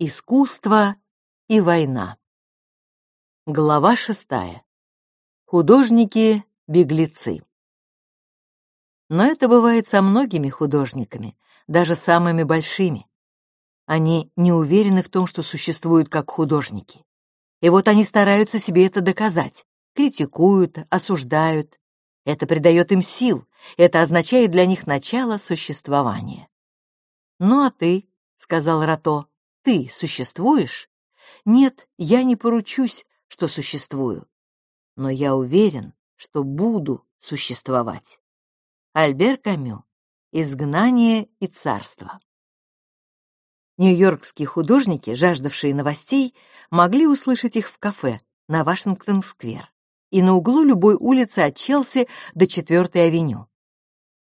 Искусство и война. Глава шестая. Художники-беглецы. Но это бывает со многими художниками, даже самыми большими. Они не уверены в том, что существуют как художники. И вот они стараются себе это доказать, критикуют, осуждают. Это придает им сил, это означает для них начало существования. «Ну а ты», — сказал Рато, ты существуешь? Нет, я не поручусь, что существую. Но я уверен, что буду существовать. Альбер Камю. Изгнание и царство. Нью-Йоркские художники, жаждавшие новостей, могли услышать их в кафе на Вашингтон-сквер и на углу любой улицы от Челси до 4-й авеню.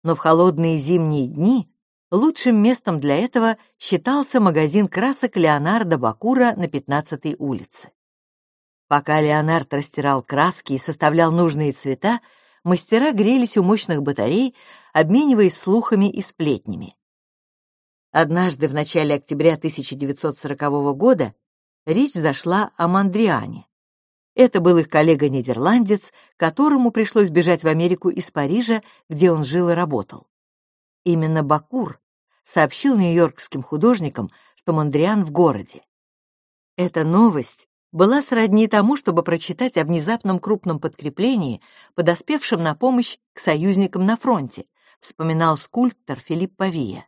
Но в холодные зимние дни Лучшим местом для этого считался магазин красок Леонардо Бакура на 15-й улице. Пока Леонард растирал краски и составлял нужные цвета, мастера грелись у мощных батарей, обмениваясь слухами и сплетнями. Однажды в начале октября 1940 года речь зашла о Мандриане. Это был их коллега-нидерландец, которому пришлось бежать в Америку из Парижа, где он жил и работал. Именно Бакур сообщил нью-йоркским художникам, что Мондриан в городе. Эта новость была сродни тому, чтобы прочитать о внезапном крупном подкреплении, подоспевшем на помощь к союзникам на фронте, вспоминал скульптор Филипп Павия.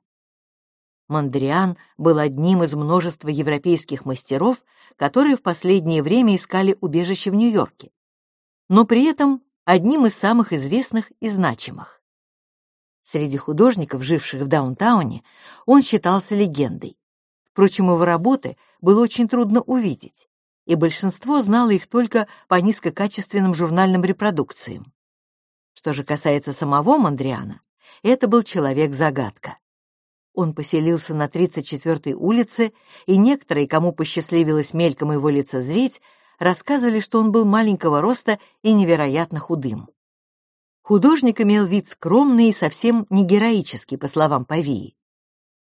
Мондриан был одним из множества европейских мастеров, которые в последнее время искали убежище в Нью-Йорке, но при этом одним из самых известных и значимых. Среди художников, живших в даунтауне, он считался легендой. Впрочем, его работы было очень трудно увидеть, и большинство знало их только по низкокачественным журнальным репродукциям. Что же касается самого Мондриана, это был человек-загадка. Он поселился на 34-й улице, и некоторые, кому посчастливилось мельком его лицезреть, рассказывали, что он был маленького роста и невероятно худым. Художник имел вид скромный и совсем не героический, по словам Павии.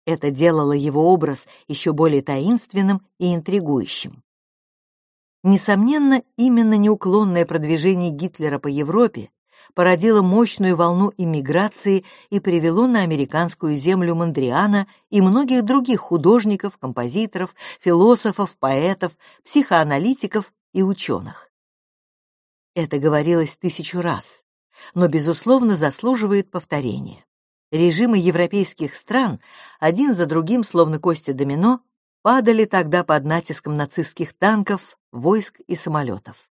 Это делало его образ еще более таинственным и интригующим. Несомненно, именно неуклонное продвижение Гитлера по Европе породило мощную волну иммиграции и привело на американскую землю Мондриана и многих других художников, композиторов, философов, поэтов, психоаналитиков и ученых. Это говорилось тысячу раз но, безусловно, заслуживает повторения. Режимы европейских стран один за другим, словно кости домино, падали тогда под натиском нацистских танков, войск и самолетов.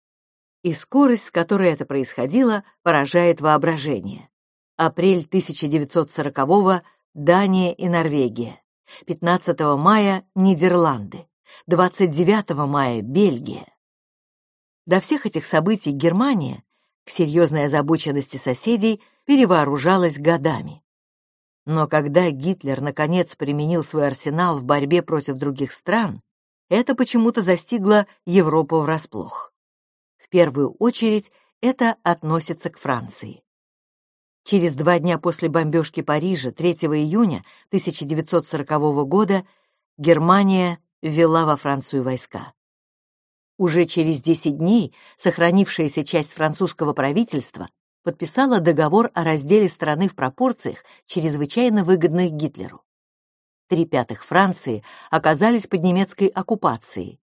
И скорость, с которой это происходило, поражает воображение. Апрель 1940-го — Дания и Норвегия. 15 мая — Нидерланды. 29 мая — Бельгия. До всех этих событий Германия, к серьезной озабоченности соседей перевооружалась годами. Но когда Гитлер наконец применил свой арсенал в борьбе против других стран, это почему-то застигло Европу врасплох. В первую очередь это относится к Франции. Через два дня после бомбежки Парижа 3 июня 1940 года Германия ввела во Францию войска. Уже через 10 дней сохранившаяся часть французского правительства подписала договор о разделе страны в пропорциях, чрезвычайно выгодных Гитлеру. Три пятых Франции оказались под немецкой оккупацией,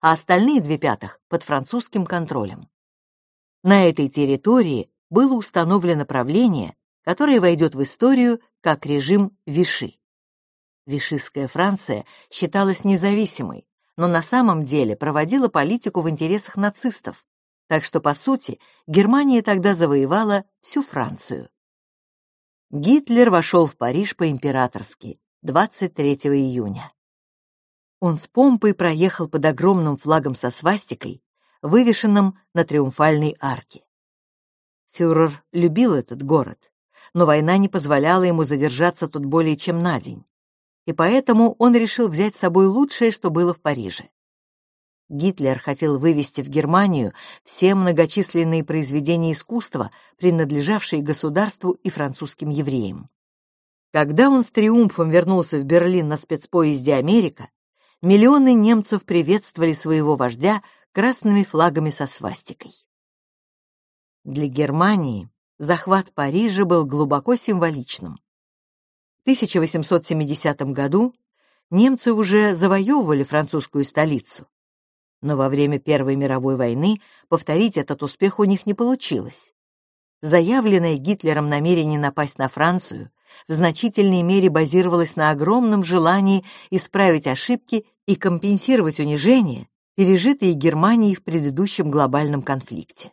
а остальные две пятых — под французским контролем. На этой территории было установлено правление, которое войдет в историю как режим Виши. Вишистская Франция считалась независимой, но на самом деле проводила политику в интересах нацистов, так что, по сути, Германия тогда завоевала всю Францию. Гитлер вошел в Париж по-императорски 23 июня. Он с помпой проехал под огромным флагом со свастикой, вывешенным на триумфальной арке. Фюрер любил этот город, но война не позволяла ему задержаться тут более чем на день и поэтому он решил взять с собой лучшее, что было в Париже. Гитлер хотел вывести в Германию все многочисленные произведения искусства, принадлежавшие государству и французским евреям. Когда он с триумфом вернулся в Берлин на спецпоезде «Америка», миллионы немцев приветствовали своего вождя красными флагами со свастикой. Для Германии захват Парижа был глубоко символичным. В 1870 году немцы уже завоевывали французскую столицу. Но во время Первой мировой войны повторить этот успех у них не получилось. Заявленное Гитлером намерение напасть на Францию в значительной мере базировалось на огромном желании исправить ошибки и компенсировать унижения, пережитые Германией в предыдущем глобальном конфликте.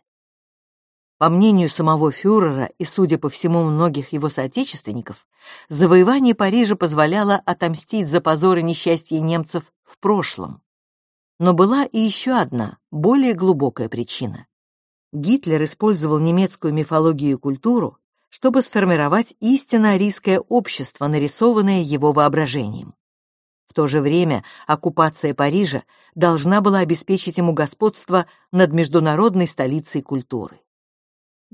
По мнению самого фюрера и, судя по всему, многих его соотечественников, завоевание Парижа позволяло отомстить за позоры и несчастья немцев в прошлом. Но была и еще одна, более глубокая причина. Гитлер использовал немецкую мифологию и культуру, чтобы сформировать истинно арийское общество, нарисованное его воображением. В то же время оккупация Парижа должна была обеспечить ему господство над международной столицей культуры.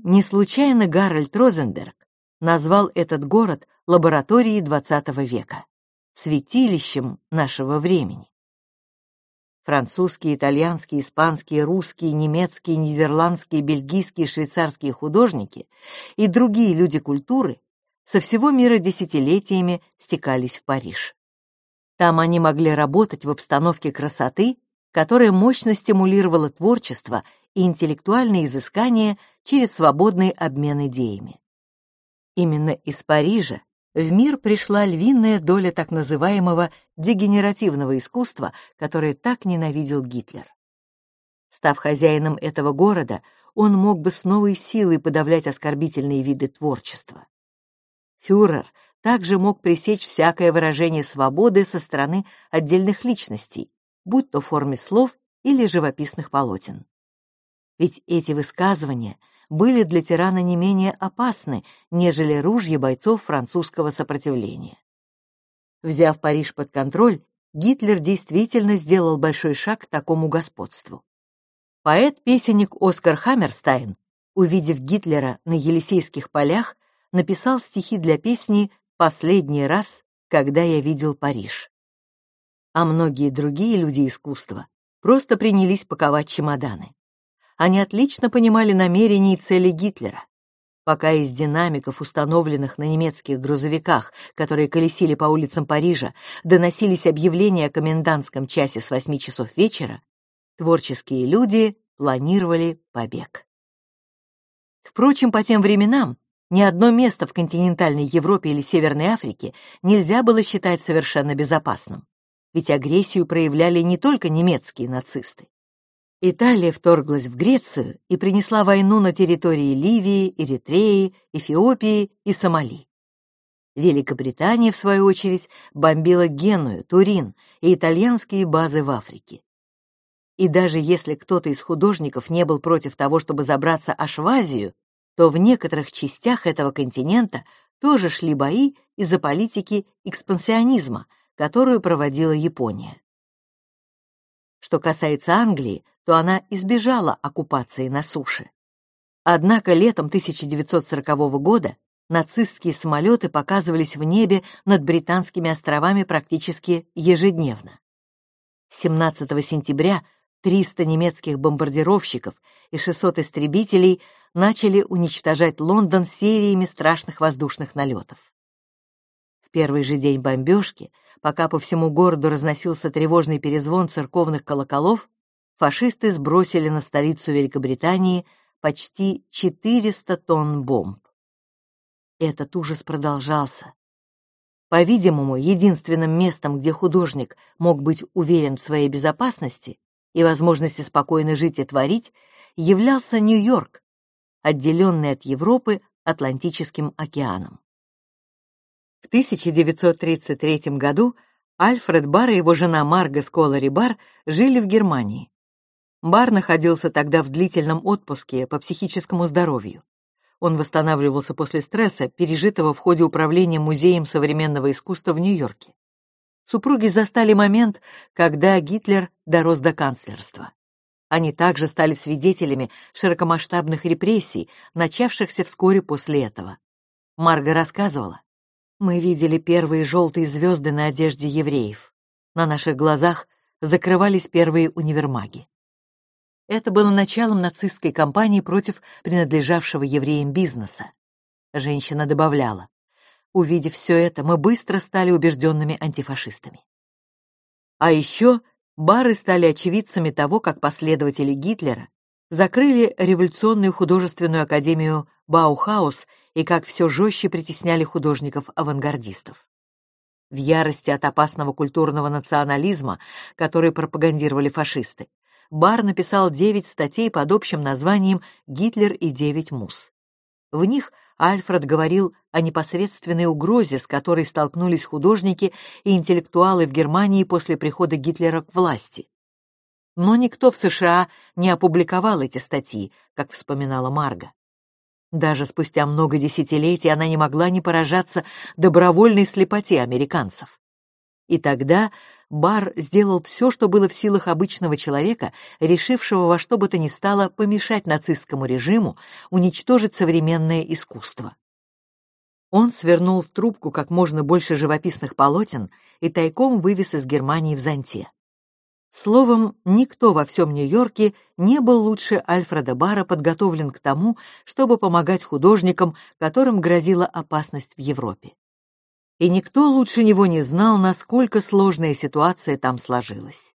Не случайно Гарольд Розенберг назвал этот город лабораторией XX века, святилищем нашего времени. Французские, итальянские, испанские, русские, немецкие, нидерландские, бельгийские, швейцарские художники и другие люди культуры со всего мира десятилетиями стекались в Париж. Там они могли работать в обстановке красоты, которая мощно стимулировала творчество и интеллектуальные изыскания через свободный обмен идеями. Именно из Парижа в мир пришла львиная доля так называемого дегенеративного искусства, которое так ненавидел Гитлер. Став хозяином этого города, он мог бы с новой силой подавлять оскорбительные виды творчества. Фюрер также мог пресечь всякое выражение свободы со стороны отдельных личностей, будь то в форме слов или живописных полотен. Ведь эти высказывания были для тирана не менее опасны, нежели ружья бойцов французского сопротивления. Взяв Париж под контроль, Гитлер действительно сделал большой шаг к такому господству. Поэт-песенник Оскар Хаммерстайн, увидев Гитлера на Елисейских полях, написал стихи для песни «Последний раз, когда я видел Париж». А многие другие люди искусства просто принялись паковать чемоданы они отлично понимали намерения и цели Гитлера. Пока из динамиков, установленных на немецких грузовиках, которые колесили по улицам Парижа, доносились объявления о комендантском часе с 8 часов вечера, творческие люди планировали побег. Впрочем, по тем временам ни одно место в континентальной Европе или Северной Африке нельзя было считать совершенно безопасным, ведь агрессию проявляли не только немецкие нацисты. Италия вторглась в Грецию и принесла войну на территории Ливии, Эритреи, Эфиопии и Сомали. Великобритания, в свою очередь, бомбила Геную, Турин и итальянские базы в Африке. И даже если кто-то из художников не был против того, чтобы забраться аж в Азию, то в некоторых частях этого континента тоже шли бои из-за политики экспансионизма, которую проводила Япония. Что касается Англии, то она избежала оккупации на суше. Однако летом 1940 года нацистские самолеты показывались в небе над британскими островами практически ежедневно. 17 сентября 300 немецких бомбардировщиков и 600 истребителей начали уничтожать Лондон сериями страшных воздушных налетов. В первый же день бомбежки, пока по всему городу разносился тревожный перезвон церковных колоколов, фашисты сбросили на столицу Великобритании почти 400 тонн бомб. Этот ужас продолжался. По-видимому, единственным местом, где художник мог быть уверен в своей безопасности и возможности спокойно жить и творить, являлся Нью-Йорк, отделенный от Европы Атлантическим океаном. В 1933 году Альфред Бар и его жена Марга Сколари Бар жили в Германии. Бар находился тогда в длительном отпуске по психическому здоровью. Он восстанавливался после стресса, пережитого в ходе управления Музеем современного искусства в Нью-Йорке. Супруги застали момент, когда Гитлер дорос до канцлерства. Они также стали свидетелями широкомасштабных репрессий, начавшихся вскоре после этого. Марга рассказывала, «Мы видели первые желтые звезды на одежде евреев. на наших глазах закрывались первые универмаги. Это было началом нацистской кампании против принадлежавшего евреям бизнеса. Женщина добавляла, увидев все это, мы быстро стали убежденными антифашистами. А еще бары стали очевидцами того, как последователи Гитлера закрыли революционную художественную академию Баухаус и как все жестче притесняли художников-авангардистов. В ярости от опасного культурного национализма, который пропагандировали фашисты, Бар написал девять статей под общим названием «Гитлер и девять мус». В них Альфред говорил о непосредственной угрозе, с которой столкнулись художники и интеллектуалы в Германии после прихода Гитлера к власти. Но никто в США не опубликовал эти статьи, как вспоминала Марга. Даже спустя много десятилетий она не могла не поражаться добровольной слепоте американцев. И тогда Бар сделал все, что было в силах обычного человека, решившего во что бы то ни стало помешать нацистскому режиму уничтожить современное искусство. Он свернул в трубку как можно больше живописных полотен и тайком вывез из Германии в зонте. Словом, никто во всем Нью-Йорке не был лучше Альфреда Бара подготовлен к тому, чтобы помогать художникам, которым грозила опасность в Европе и никто лучше него не знал, насколько сложная ситуация там сложилась.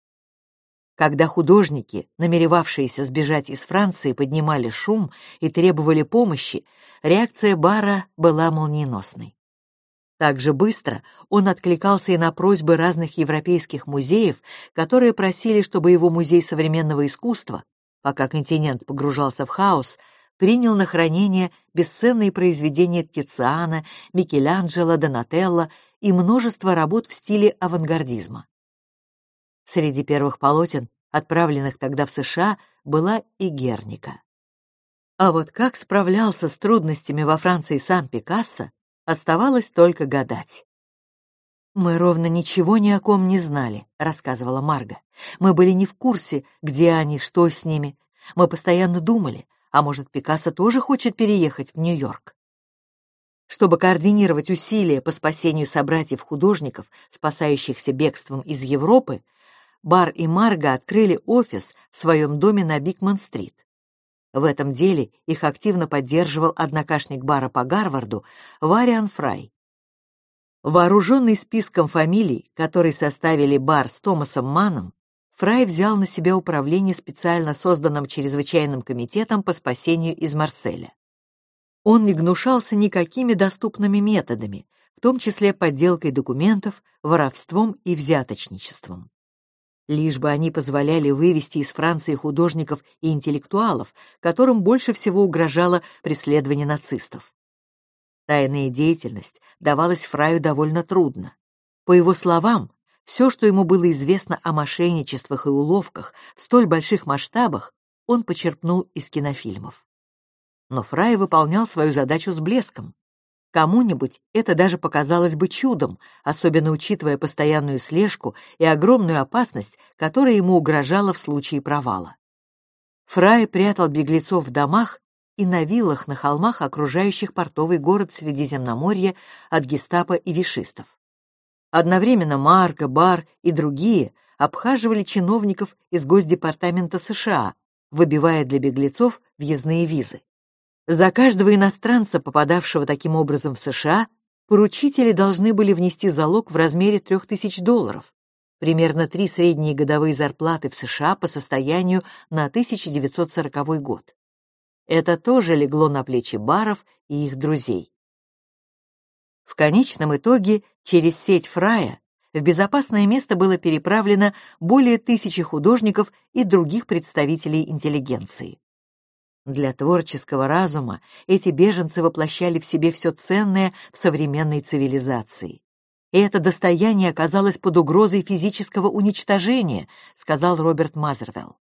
Когда художники, намеревавшиеся сбежать из Франции, поднимали шум и требовали помощи, реакция Бара была молниеносной. Так же быстро он откликался и на просьбы разных европейских музеев, которые просили, чтобы его музей современного искусства, пока континент погружался в хаос, принял на хранение бесценные произведения Тициана, Микеланджело, Донателло и множество работ в стиле авангардизма. Среди первых полотен, отправленных тогда в США, была и Герника. А вот как справлялся с трудностями во Франции сам Пикассо, оставалось только гадать. «Мы ровно ничего ни о ком не знали», — рассказывала Марга. «Мы были не в курсе, где они, что с ними. Мы постоянно думали, а может, Пикассо тоже хочет переехать в Нью-Йорк? Чтобы координировать усилия по спасению собратьев-художников, спасающихся бегством из Европы, Бар и Марга открыли офис в своем доме на Бикман-стрит. В этом деле их активно поддерживал однокашник Бара по Гарварду Вариан Фрай. Вооруженный списком фамилий, который составили Бар с Томасом Маном, Фрай взял на себя управление специально созданным чрезвычайным комитетом по спасению из Марселя. Он не гнушался никакими доступными методами, в том числе подделкой документов, воровством и взяточничеством. Лишь бы они позволяли вывести из Франции художников и интеллектуалов, которым больше всего угрожало преследование нацистов. Тайная деятельность давалась Фраю довольно трудно. По его словам, все, что ему было известно о мошенничествах и уловках в столь больших масштабах, он почерпнул из кинофильмов. Но Фрай выполнял свою задачу с блеском. Кому-нибудь это даже показалось бы чудом, особенно учитывая постоянную слежку и огромную опасность, которая ему угрожала в случае провала. Фрай прятал беглецов в домах и на виллах на холмах, окружающих портовый город Средиземноморья от гестапо и вишистов. Одновременно Марко, Бар и другие обхаживали чиновников из Госдепартамента США, выбивая для беглецов въездные визы. За каждого иностранца, попадавшего таким образом в США, поручители должны были внести залог в размере 3000 долларов, примерно три средние годовые зарплаты в США по состоянию на 1940 год. Это тоже легло на плечи баров и их друзей. В конечном итоге через сеть Фрая в безопасное место было переправлено более тысячи художников и других представителей интеллигенции. Для творческого разума эти беженцы воплощали в себе все ценное в современной цивилизации. И это достояние оказалось под угрозой физического уничтожения, сказал Роберт Мазервелл.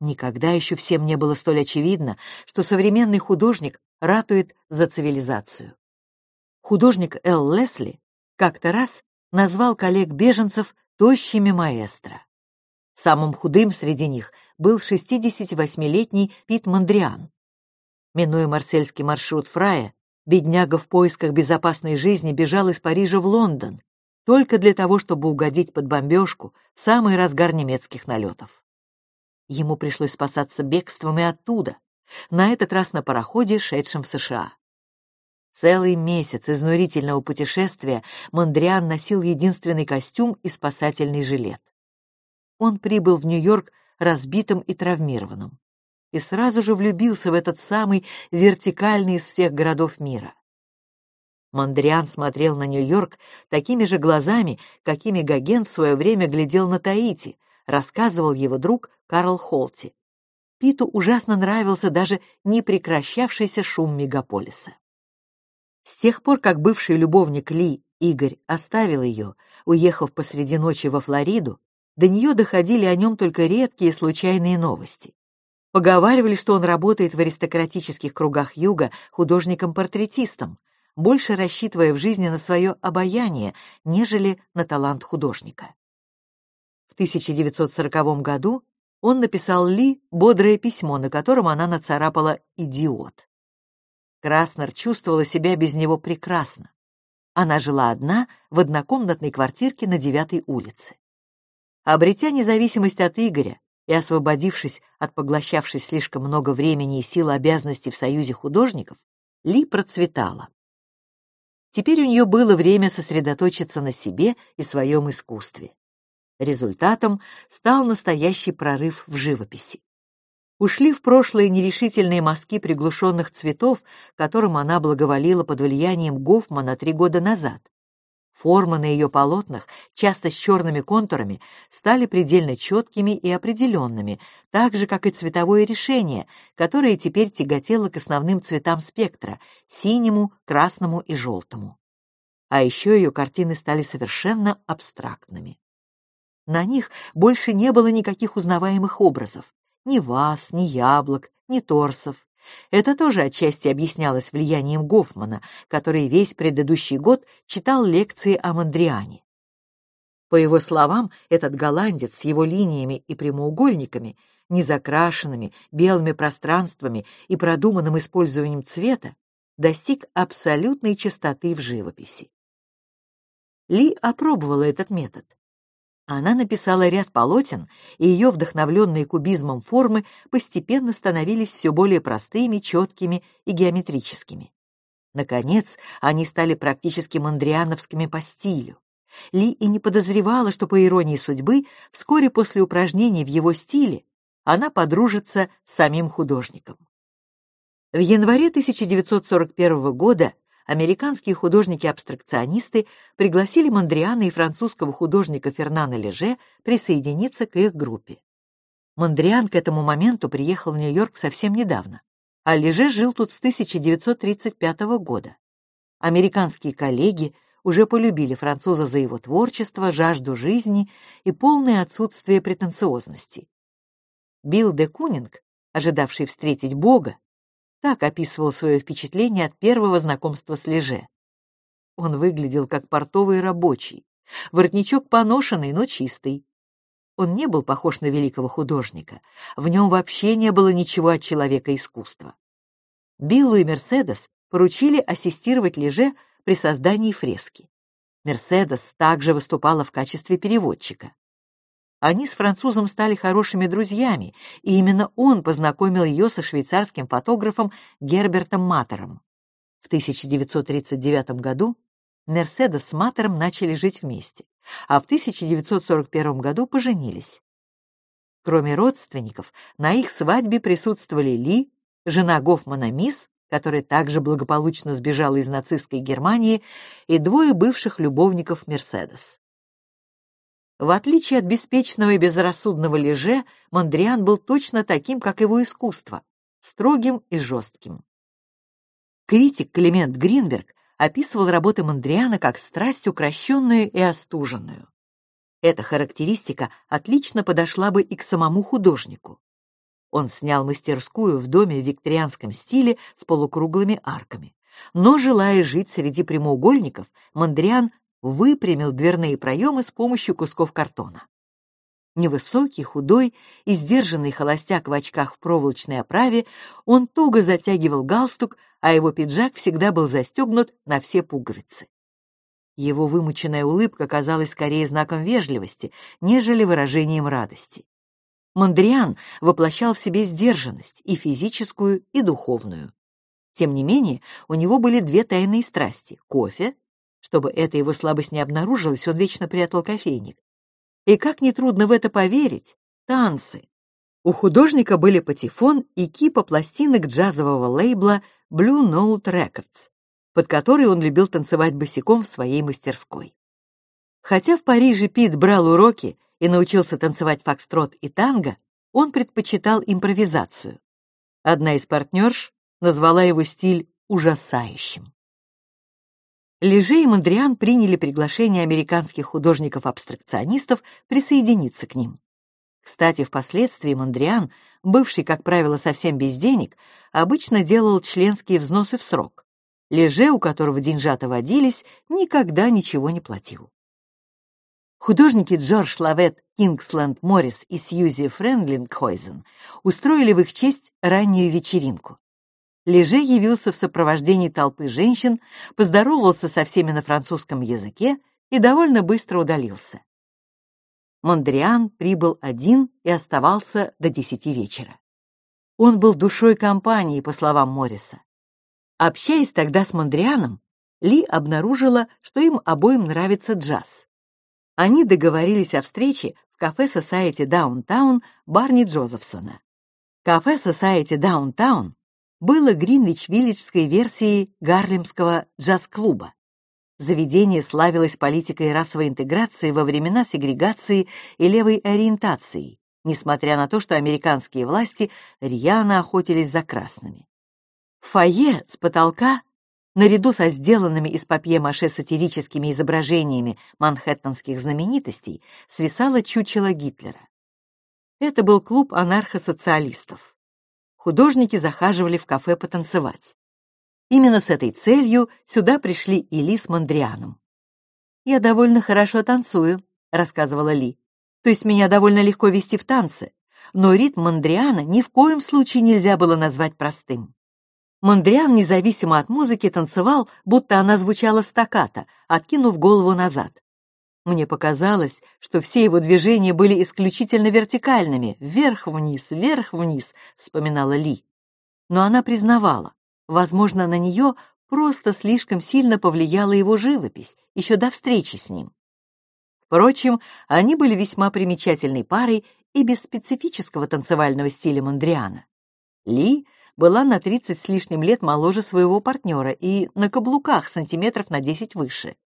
Никогда еще всем не было столь очевидно, что современный художник ратует за цивилизацию. Художник Эл Лесли как-то раз назвал коллег-беженцев тощими маэстро. Самым худым среди них был 68-летний Пит Мандриан. Минуя марсельский маршрут Фрая, бедняга в поисках безопасной жизни бежал из Парижа в Лондон, только для того, чтобы угодить под бомбежку в самый разгар немецких налетов. Ему пришлось спасаться бегством и оттуда, на этот раз на пароходе, шедшем в США. Целый месяц изнурительного путешествия Мондриан носил единственный костюм и спасательный жилет. Он прибыл в Нью-Йорк разбитым и травмированным и сразу же влюбился в этот самый вертикальный из всех городов мира. Мондриан смотрел на Нью-Йорк такими же глазами, какими Гоген в свое время глядел на Таити, рассказывал его друг Карл Холти. Питу ужасно нравился даже непрекращавшийся шум мегаполиса. С тех пор, как бывший любовник Ли, Игорь, оставил ее, уехав посреди ночи во Флориду, до нее доходили о нем только редкие случайные новости. Поговаривали, что он работает в аристократических кругах Юга художником-портретистом, больше рассчитывая в жизни на свое обаяние, нежели на талант художника. В 1940 году он написал Ли бодрое письмо, на котором она нацарапала «идиот». Краснер чувствовала себя без него прекрасно. Она жила одна в однокомнатной квартирке на девятой улице. Обретя независимость от Игоря и освободившись от поглощавшей слишком много времени и сил обязанностей в Союзе художников, Ли процветала. Теперь у нее было время сосредоточиться на себе и своем искусстве. Результатом стал настоящий прорыв в живописи. Ушли в прошлое нерешительные мазки приглушенных цветов, которым она благоволила под влиянием Гофмана три года назад. Формы на ее полотнах, часто с черными контурами, стали предельно четкими и определенными, так же, как и цветовое решение, которое теперь тяготело к основным цветам спектра — синему, красному и желтому. А еще ее картины стали совершенно абстрактными. На них больше не было никаких узнаваемых образов, ни ваз, ни яблок, ни торсов. Это тоже отчасти объяснялось влиянием Гофмана, который весь предыдущий год читал лекции о Мандриане. По его словам, этот голландец с его линиями и прямоугольниками, незакрашенными, белыми пространствами и продуманным использованием цвета достиг абсолютной чистоты в живописи. Ли опробовала этот метод. Она написала ряд полотен, и ее вдохновленные кубизмом формы постепенно становились все более простыми, четкими и геометрическими. Наконец, они стали практически мандриановскими по стилю. Ли и не подозревала, что, по иронии судьбы, вскоре после упражнений в его стиле она подружится с самим художником. В январе 1941 года американские художники-абстракционисты пригласили Мондриана и французского художника Фернана Леже присоединиться к их группе. Мондриан к этому моменту приехал в Нью-Йорк совсем недавно, а Леже жил тут с 1935 года. Американские коллеги уже полюбили француза за его творчество, жажду жизни и полное отсутствие претенциозности. Билл де Кунинг, ожидавший встретить Бога, так описывал свое впечатление от первого знакомства с Леже. Он выглядел как портовый рабочий, воротничок поношенный, но чистый. Он не был похож на великого художника, в нем вообще не было ничего от человека искусства. Биллу и Мерседес поручили ассистировать Леже при создании фрески. Мерседес также выступала в качестве переводчика. Они с французом стали хорошими друзьями, и именно он познакомил ее со швейцарским фотографом Гербертом Матером. В 1939 году Мерседес с Матером начали жить вместе, а в 1941 году поженились. Кроме родственников, на их свадьбе присутствовали Ли, жена Гофмана Мисс, которая также благополучно сбежала из нацистской Германии, и двое бывших любовников Мерседес. В отличие от беспечного и безрассудного Леже, Мондриан был точно таким, как его искусство, строгим и жестким. Критик Климент Гринберг описывал работы Мондриана как страсть укращенную и остуженную. Эта характеристика отлично подошла бы и к самому художнику. Он снял мастерскую в доме в викторианском стиле с полукруглыми арками. Но, желая жить среди прямоугольников, Мондриан выпрямил дверные проемы с помощью кусков картона. Невысокий, худой и сдержанный холостяк в очках в проволочной оправе, он туго затягивал галстук, а его пиджак всегда был застегнут на все пуговицы. Его вымученная улыбка казалась скорее знаком вежливости, нежели выражением радости. Мондриан воплощал в себе сдержанность и физическую, и духовную. Тем не менее, у него были две тайные страсти — кофе, чтобы эта его слабость не обнаружилась, он вечно прятал кофейник. И как нетрудно в это поверить, танцы. У художника были патефон и кипа пластинок джазового лейбла Blue Note Records, под который он любил танцевать босиком в своей мастерской. Хотя в Париже Пит брал уроки и научился танцевать фокстрот и танго, он предпочитал импровизацию. Одна из партнерш назвала его стиль ужасающим. Леже и Мондриан приняли приглашение американских художников-абстракционистов присоединиться к ним. Кстати, впоследствии Мондриан, бывший, как правило, совсем без денег, обычно делал членские взносы в срок. Леже, у которого деньжата водились, никогда ничего не платил. Художники Джордж Лавет, Кингсленд Моррис и Сьюзи Френдлингхойзен устроили в их честь раннюю вечеринку. Леже явился в сопровождении толпы женщин, поздоровался со всеми на французском языке и довольно быстро удалился. Мондриан прибыл один и оставался до десяти вечера. Он был душой компании, по словам Морриса. Общаясь тогда с Мондрианом, Ли обнаружила, что им обоим нравится джаз. Они договорились о встрече в кафе Society Downtown Барни Джозефсона. Кафе Society Downtown было Гринвич-Виллиджской версией Гарлемского джаз-клуба. Заведение славилось политикой расовой интеграции во времена сегрегации и левой ориентации, несмотря на то, что американские власти рьяно охотились за красными. В фойе с потолка, наряду со сделанными из папье-маше сатирическими изображениями манхэттенских знаменитостей, свисало чучело Гитлера. Это был клуб анархосоциалистов. Художники захаживали в кафе потанцевать. Именно с этой целью сюда пришли и Ли с Мондрианом. «Я довольно хорошо танцую», — рассказывала Ли. «То есть меня довольно легко вести в танце, но ритм Мондриана ни в коем случае нельзя было назвать простым. Мондриан, независимо от музыки, танцевал, будто она звучала стаккато, откинув голову назад. Мне показалось, что все его движения были исключительно вертикальными, вверх-вниз, вверх-вниз, вспоминала Ли. Но она признавала, Возможно, на нее просто слишком сильно повлияла его живопись еще до встречи с ним. Впрочем, они были весьма примечательной парой и без специфического танцевального стиля Мондриана. Ли была на 30 с лишним лет моложе своего партнера и на каблуках сантиметров на 10 выше.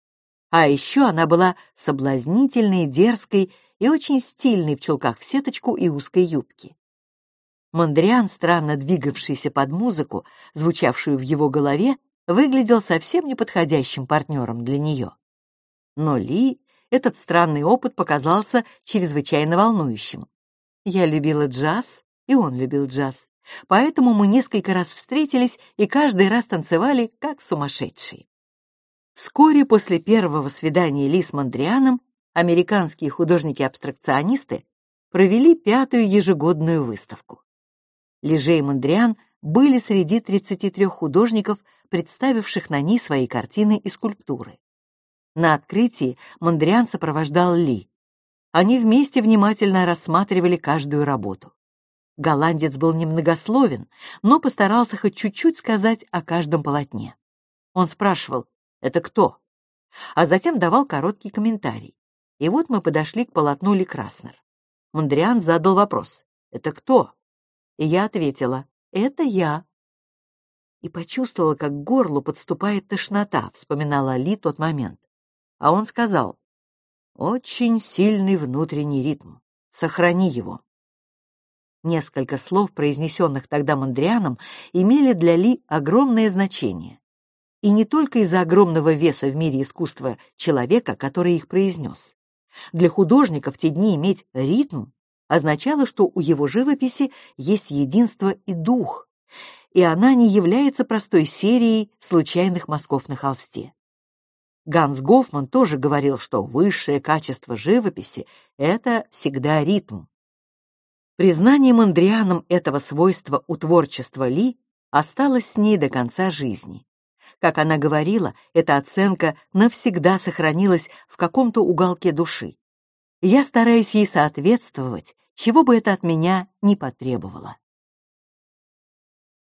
А еще она была соблазнительной, дерзкой и очень стильной в чулках в сеточку и узкой юбке. Мондриан, странно двигавшийся под музыку, звучавшую в его голове, выглядел совсем неподходящим партнером для нее. Но Ли этот странный опыт показался чрезвычайно волнующим. Я любила джаз, и он любил джаз, поэтому мы несколько раз встретились и каждый раз танцевали как сумасшедшие. Вскоре после первого свидания Ли с Мондрианом американские художники-абстракционисты провели пятую ежегодную выставку. Леже и Мондриан были среди 33 художников, представивших на ней свои картины и скульптуры. На открытии Мондриан сопровождал Ли. Они вместе внимательно рассматривали каждую работу. Голландец был немногословен, но постарался хоть чуть-чуть сказать о каждом полотне. Он спрашивал «Это кто?», а затем давал короткий комментарий. И вот мы подошли к полотну Ли Краснер. Мондриан задал вопрос «Это кто?», и я ответила «Это я». И почувствовала, как к горлу подступает тошнота, вспоминала Ли тот момент. А он сказал «Очень сильный внутренний ритм. Сохрани его». Несколько слов, произнесенных тогда Мандрианом, имели для Ли огромное значение. И не только из-за огромного веса в мире искусства человека, который их произнес. Для художника в те дни иметь ритм означало, что у его живописи есть единство и дух, и она не является простой серией случайных мазков на холсте. Ганс Гофман тоже говорил, что высшее качество живописи — это всегда ритм. Признание Мандрианом этого свойства у творчества Ли осталось с ней до конца жизни. Как она говорила, эта оценка навсегда сохранилась в каком-то уголке души. Я стараюсь ей соответствовать, чего бы это от меня не потребовало.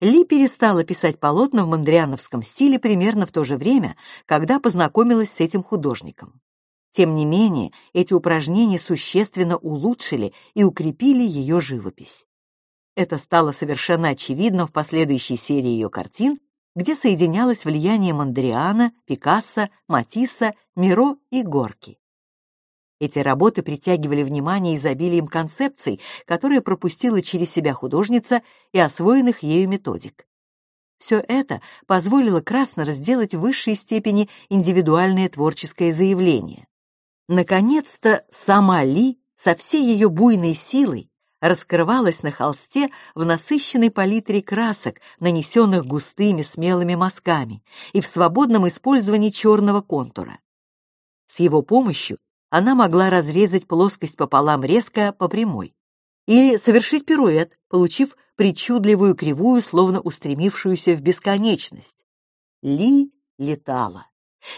Ли перестала писать полотна в мандриановском стиле примерно в то же время, когда познакомилась с этим художником. Тем не менее, эти упражнения существенно улучшили и укрепили ее живопись. Это стало совершенно очевидно в последующей серии ее картин, где соединялось влияние Мондриана, Пикассо, Матисса, Миро и Горки. Эти работы притягивали внимание изобилием концепций, которые пропустила через себя художница и освоенных ею методик. Все это позволило Краснер сделать в высшей степени индивидуальное творческое заявление. Наконец-то сама Ли со всей ее буйной силой раскрывалась на холсте в насыщенной палитре красок, нанесенных густыми смелыми мазками, и в свободном использовании черного контура. С его помощью она могла разрезать плоскость пополам резко по прямой или совершить пируэт, получив причудливую кривую, словно устремившуюся в бесконечность. Ли летала.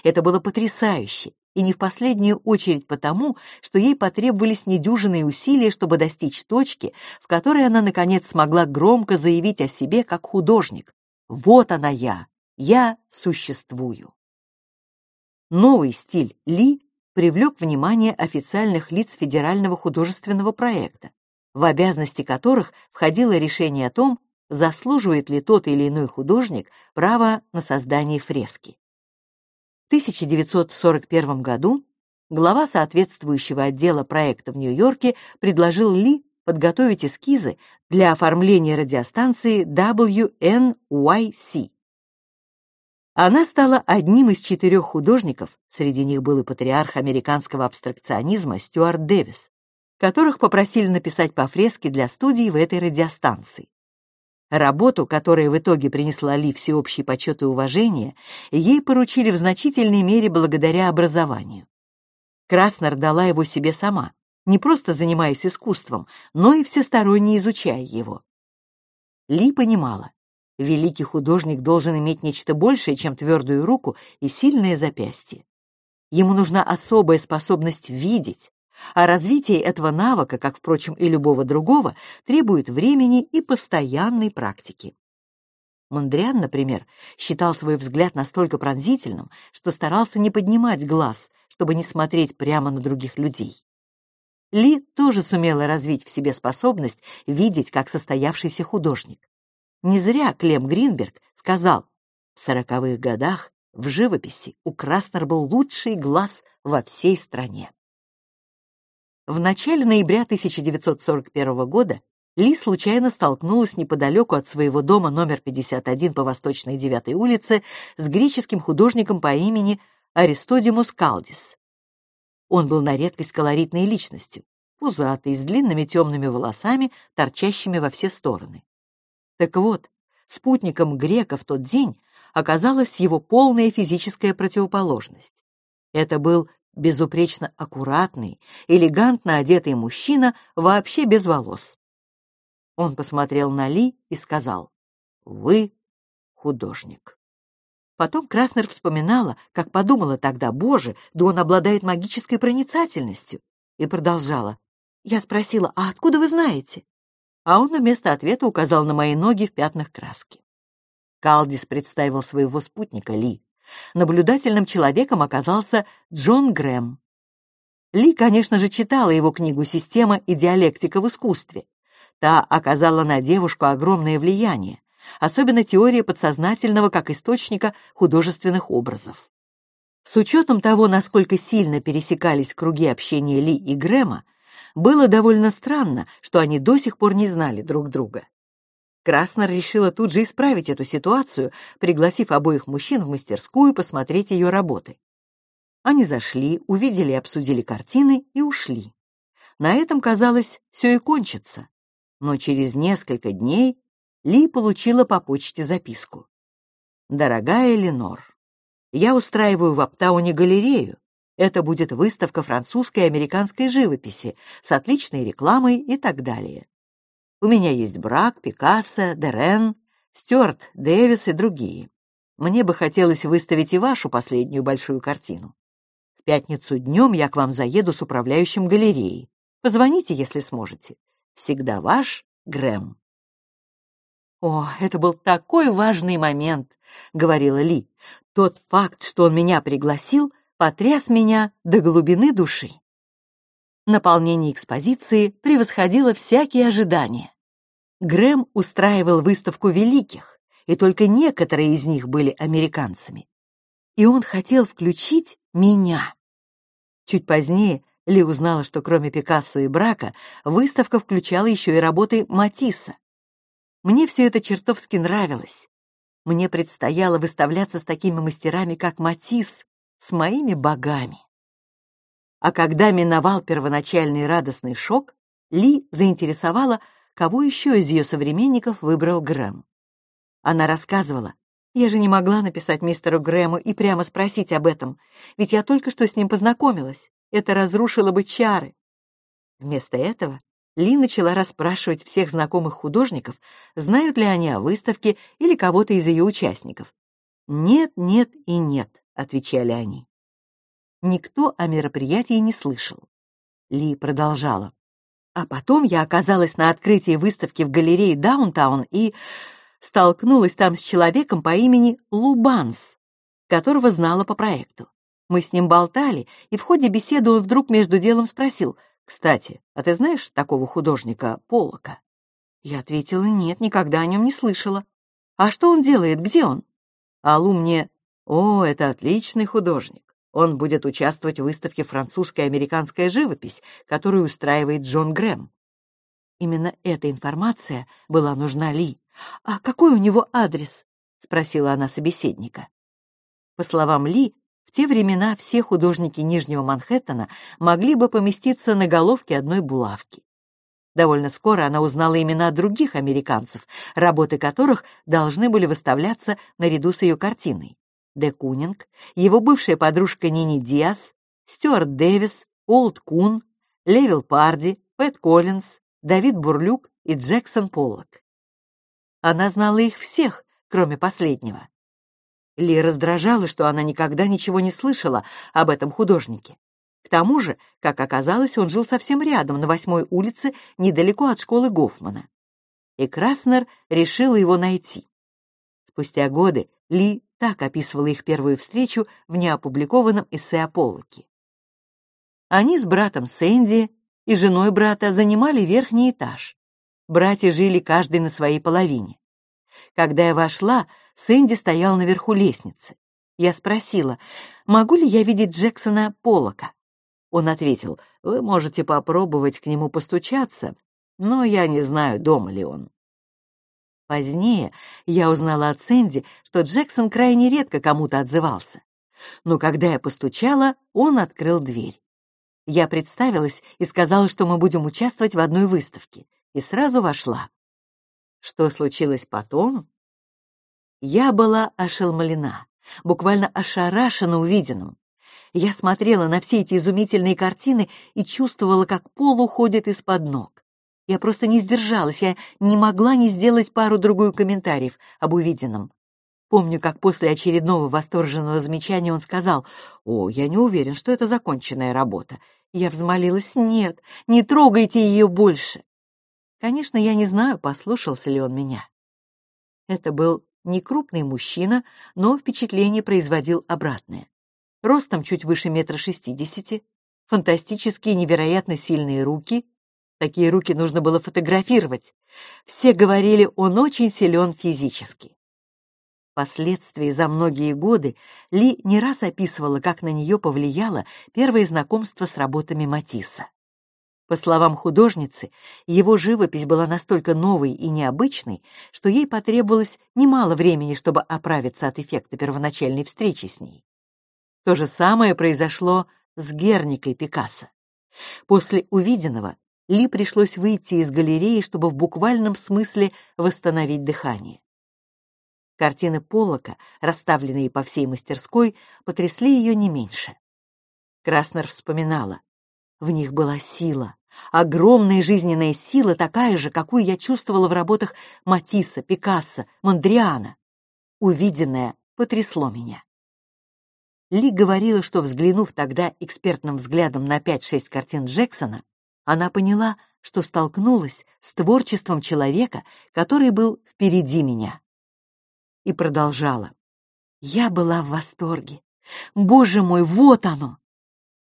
Это было потрясающе, и не в последнюю очередь потому, что ей потребовались недюжинные усилия, чтобы достичь точки, в которой она, наконец, смогла громко заявить о себе как художник. «Вот она я! Я существую!» Новый стиль Ли привлек внимание официальных лиц федерального художественного проекта, в обязанности которых входило решение о том, заслуживает ли тот или иной художник право на создание фрески. В 1941 году глава соответствующего отдела проекта в Нью-Йорке предложил Ли подготовить эскизы для оформления радиостанции WNYC. Она стала одним из четырех художников, среди них был и патриарх американского абстракционизма Стюарт Дэвис, которых попросили написать по фреске для студии в этой радиостанции. Работу, которая в итоге принесла Ли всеобщий почет и уважение, ей поручили в значительной мере благодаря образованию. Краснер дала его себе сама, не просто занимаясь искусством, но и всесторонне изучая его. Ли понимала, Великий художник должен иметь нечто большее, чем твердую руку и сильное запястье. Ему нужна особая способность видеть, а развитие этого навыка, как, впрочем, и любого другого, требует времени и постоянной практики. Мондриан, например, считал свой взгляд настолько пронзительным, что старался не поднимать глаз, чтобы не смотреть прямо на других людей. Ли тоже сумела развить в себе способность видеть как состоявшийся художник. Не зря Клем Гринберг сказал, в сороковых годах в живописи у Краснер был лучший глаз во всей стране. В начале ноября 1941 года Ли случайно столкнулась неподалеку от своего дома номер 51 по Восточной 9 улице с греческим художником по имени Аристодимус Калдис. Он был на редкость колоритной личностью, пузатый, с длинными темными волосами, торчащими во все стороны. Так вот, спутником грека в тот день оказалась его полная физическая противоположность. Это был безупречно аккуратный, элегантно одетый мужчина, вообще без волос. Он посмотрел на Ли и сказал, «Вы художник». Потом Краснер вспоминала, как подумала тогда, «Боже, да он обладает магической проницательностью», и продолжала. Я спросила, «А откуда вы знаете?» а он вместо ответа указал на мои ноги в пятнах краски. Калдис представил своего спутника Ли. Наблюдательным человеком оказался Джон Грэм. Ли, конечно же, читала его книгу «Система и диалектика в искусстве». Та оказала на девушку огромное влияние, особенно теория подсознательного как источника художественных образов. С учетом того, насколько сильно пересекались круги общения Ли и Грэма, было довольно странно, что они до сих пор не знали друг друга. Краснер решила тут же исправить эту ситуацию, пригласив обоих мужчин в мастерскую посмотреть ее работы. Они зашли, увидели и обсудили картины и ушли. На этом, казалось, все и кончится. Но через несколько дней Ли получила по почте записку. «Дорогая Ленор, я устраиваю в Аптауне галерею, это будет выставка французской и американской живописи с отличной рекламой и так далее. У меня есть Брак, Пикассо, Дерен, Стюарт Дэвис и другие. Мне бы хотелось выставить и вашу последнюю большую картину. В пятницу днем я к вам заеду с управляющим галереей. Позвоните, если сможете. Всегда ваш Грэм. «О, это был такой важный момент», — говорила Ли. «Тот факт, что он меня пригласил, потряс меня до глубины души». Наполнение экспозиции превосходило всякие ожидания. Грэм устраивал выставку великих, и только некоторые из них были американцами. И он хотел включить меня. Чуть позднее Ли узнала, что кроме Пикассо и Брака, выставка включала еще и работы Матисса. Мне все это чертовски нравилось. Мне предстояло выставляться с такими мастерами, как Матисс, с моими богами. А когда миновал первоначальный радостный шок, Ли заинтересовала, кого еще из ее современников выбрал Грэм. Она рассказывала, «Я же не могла написать мистеру Грэму и прямо спросить об этом, ведь я только что с ним познакомилась. Это разрушило бы чары». Вместо этого ли начала расспрашивать всех знакомых художников, знают ли они о выставке или кого-то из ее участников. «Нет, нет и нет», — отвечали они. Никто о мероприятии не слышал. Ли продолжала. А потом я оказалась на открытии выставки в галерее Даунтаун и столкнулась там с человеком по имени Лубанс, которого знала по проекту. Мы с ним болтали, и в ходе беседы он вдруг между делом спросил — кстати, а ты знаешь такого художника Поллока? Я ответила, нет, никогда о нем не слышала. А что он делает, где он? Алу мне, о, это отличный художник. Он будет участвовать в выставке «Французская и американская живопись», которую устраивает Джон Грэм. Именно эта информация была нужна Ли. «А какой у него адрес?» — спросила она собеседника. По словам Ли, те времена все художники Нижнего Манхэттена могли бы поместиться на головке одной булавки. Довольно скоро она узнала имена других американцев, работы которых должны были выставляться наряду с ее картиной. Де Кунинг, его бывшая подружка Нини Диас, Стюарт Дэвис, Олд Кун, Левил Парди, Пэт Коллинз, Давид Бурлюк и Джексон Поллок. Она знала их всех, кроме последнего. Ли раздражало, что она никогда ничего не слышала об этом художнике. К тому же, как оказалось, он жил совсем рядом, на восьмой улице, недалеко от школы Гофмана. И Краснер решила его найти. Спустя годы Ли так описывала их первую встречу в неопубликованном эссе о Поллоке. Они с братом Сэнди и женой брата занимали верхний этаж. Братья жили каждый на своей половине. Когда я вошла, Сэнди стоял наверху лестницы. Я спросила, могу ли я видеть Джексона Полока. Он ответил, вы можете попробовать к нему постучаться, но я не знаю, дома ли он. Позднее я узнала от Сэнди, что Джексон крайне редко кому-то отзывался. Но когда я постучала, он открыл дверь. Я представилась и сказала, что мы будем участвовать в одной выставке, и сразу вошла. Что случилось потом? Я была ошеломлена, буквально ошарашена увиденным. Я смотрела на все эти изумительные картины и чувствовала, как пол уходит из-под ног. Я просто не сдержалась, я не могла не сделать пару-другую комментариев об увиденном. Помню, как после очередного восторженного замечания он сказал, «О, я не уверен, что это законченная работа». Я взмолилась, «Нет, не трогайте ее больше». Конечно, я не знаю, послушался ли он меня. Это был не крупный мужчина, но впечатление производил обратное. Ростом чуть выше метра шестидесяти, фантастические невероятно сильные руки. Такие руки нужно было фотографировать. Все говорили, он очень силен физически. Впоследствии за многие годы Ли не раз описывала, как на нее повлияло первое знакомство с работами Матисса. По словам художницы, его живопись была настолько новой и необычной, что ей потребовалось немало времени, чтобы оправиться от эффекта первоначальной встречи с ней. То же самое произошло с Герникой Пикассо. После увиденного Ли пришлось выйти из галереи, чтобы в буквальном смысле восстановить дыхание. Картины Поллока, расставленные по всей мастерской, потрясли ее не меньше. Краснер вспоминала. В них была сила, огромная жизненная сила, такая же, какую я чувствовала в работах Матисса, Пикассо, Мондриана. Увиденное потрясло меня. Ли говорила, что, взглянув тогда экспертным взглядом на 5-6 картин Джексона, она поняла, что столкнулась с творчеством человека, который был впереди меня. И продолжала. Я была в восторге. Боже мой, вот оно!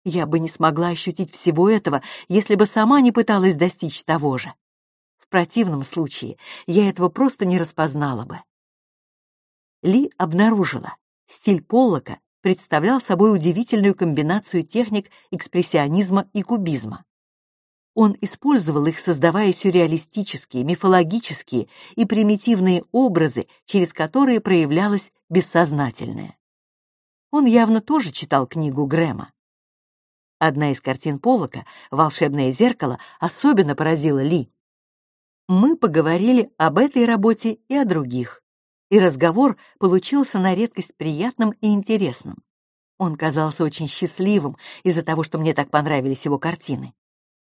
Я бы не смогла ощутить всего этого, если бы сама не пыталась достичь того же. В противном случае я этого просто не распознала бы. Ли обнаружила, стиль Поллока представлял собой удивительную комбинацию техник экспрессионизма и кубизма. Он использовал их, создавая сюрреалистические, мифологические и примитивные образы, через которые проявлялось бессознательное. Он явно тоже читал книгу Грэма. Одна из картин Поллока, «Волшебное зеркало», особенно поразила Ли. Мы поговорили об этой работе и о других, и разговор получился на редкость приятным и интересным. Он казался очень счастливым из-за того, что мне так понравились его картины.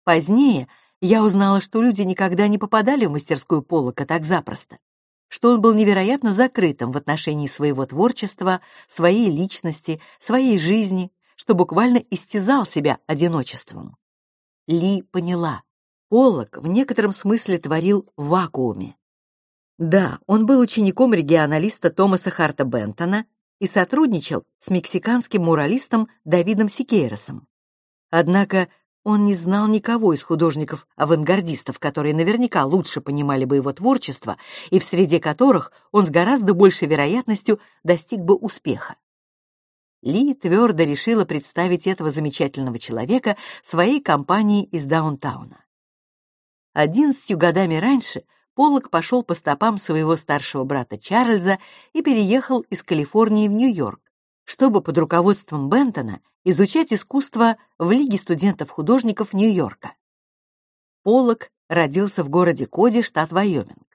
Позднее я узнала, что люди никогда не попадали в мастерскую Поллока так запросто, что он был невероятно закрытым в отношении своего творчества, своей личности, своей жизни, что буквально истязал себя одиночеством. Ли поняла, Поллок в некотором смысле творил в вакууме. Да, он был учеником регионалиста Томаса Харта Бентона и сотрудничал с мексиканским муралистом Давидом Сикейросом. Однако он не знал никого из художников-авангардистов, которые наверняка лучше понимали бы его творчество и в среде которых он с гораздо большей вероятностью достиг бы успеха. Ли твердо решила представить этого замечательного человека своей компании из даунтауна. Одиннадцатью годами раньше Поллок пошел по стопам своего старшего брата Чарльза и переехал из Калифорнии в Нью-Йорк, чтобы под руководством Бентона изучать искусство в Лиге студентов-художников Нью-Йорка. Поллок родился в городе Коди, штат Вайоминг.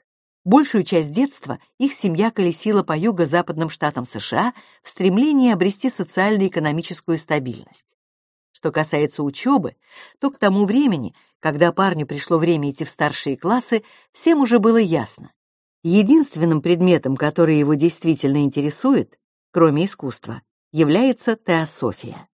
Большую часть детства их семья колесила по юго-западным штатам США в стремлении обрести социально-экономическую стабильность. Что касается учебы, то к тому времени, когда парню пришло время идти в старшие классы, всем уже было ясно. Единственным предметом, который его действительно интересует, кроме искусства, является теософия.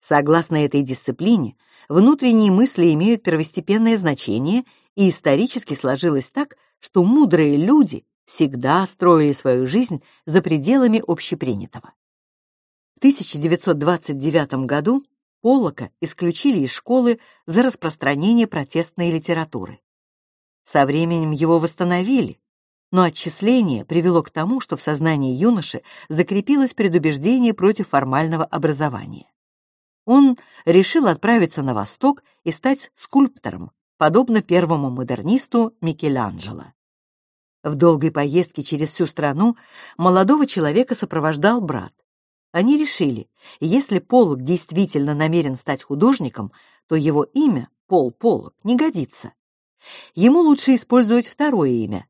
Согласно этой дисциплине, внутренние мысли имеют первостепенное значение, и исторически сложилось так, что мудрые люди всегда строили свою жизнь за пределами общепринятого. В 1929 году Поллока исключили из школы за распространение протестной литературы. Со временем его восстановили, но отчисление привело к тому, что в сознании юноши закрепилось предубеждение против формального образования он решил отправиться на восток и стать скульптором, подобно первому модернисту Микеланджело. В долгой поездке через всю страну молодого человека сопровождал брат. Они решили, если Поллок действительно намерен стать художником, то его имя, Пол Поллок, не годится. Ему лучше использовать второе имя,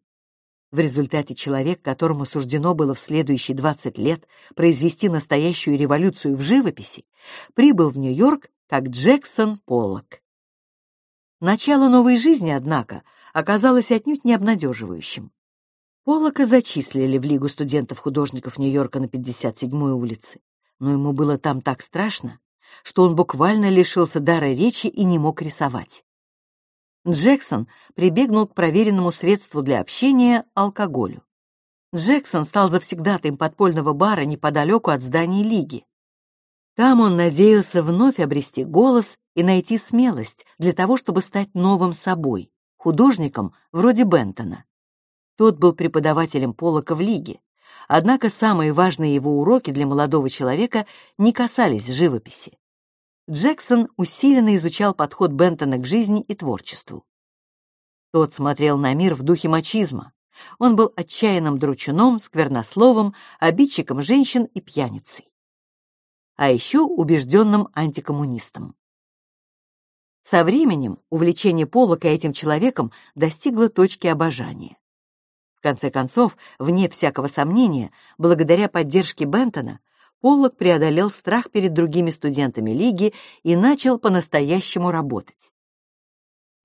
в результате человек, которому суждено было в следующие 20 лет произвести настоящую революцию в живописи, прибыл в Нью-Йорк как Джексон Поллок. Начало новой жизни, однако, оказалось отнюдь не обнадеживающим. Поллока зачислили в Лигу студентов-художников Нью-Йорка на 57-й улице, но ему было там так страшно, что он буквально лишился дара речи и не мог рисовать. Джексон прибегнул к проверенному средству для общения — алкоголю. Джексон стал завсегдатаем подпольного бара неподалеку от здания Лиги. Там он надеялся вновь обрести голос и найти смелость для того, чтобы стать новым собой, художником вроде Бентона. Тот был преподавателем Полока в Лиге, однако самые важные его уроки для молодого человека не касались живописи. Джексон усиленно изучал подход Бентона к жизни и творчеству. Тот смотрел на мир в духе мачизма. Он был отчаянным дручуном, сквернословом, обидчиком женщин и пьяницей. А еще убежденным антикоммунистом. Со временем увлечение Поллока этим человеком достигло точки обожания. В конце концов, вне всякого сомнения, благодаря поддержке Бентона, Поллок преодолел страх перед другими студентами лиги и начал по-настоящему работать.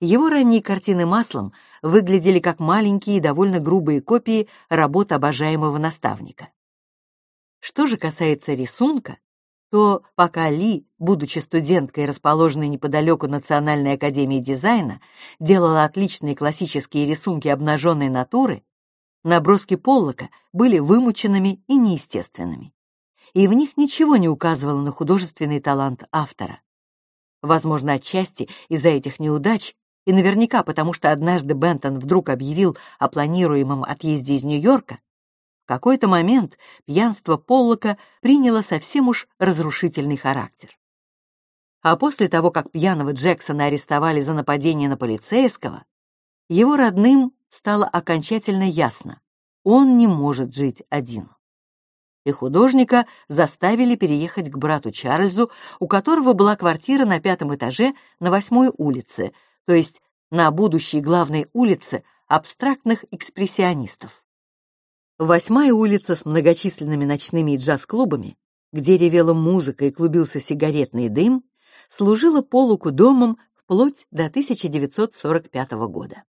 Его ранние картины маслом выглядели как маленькие и довольно грубые копии работ обожаемого наставника. Что же касается рисунка, то пока Ли, будучи студенткой, расположенной неподалеку Национальной академии дизайна, делала отличные классические рисунки обнаженной натуры, наброски Поллока были вымученными и неестественными. И в них ничего не указывало на художественный талант автора. Возможно, отчасти из-за этих неудач, и наверняка потому, что однажды Бентон вдруг объявил о планируемом отъезде из Нью-Йорка, в какой-то момент пьянство Поллока приняло совсем уж разрушительный характер. А после того, как пьяного Джексона арестовали за нападение на полицейского, его родным стало окончательно ясно — он не может жить один. И художника заставили переехать к брату Чарльзу, у которого была квартира на пятом этаже на восьмой улице, то есть на будущей главной улице абстрактных экспрессионистов. Восьмая улица с многочисленными ночными джаз-клубами, где ревела музыка и клубился сигаретный дым, служила Полуку домом вплоть до 1945 года.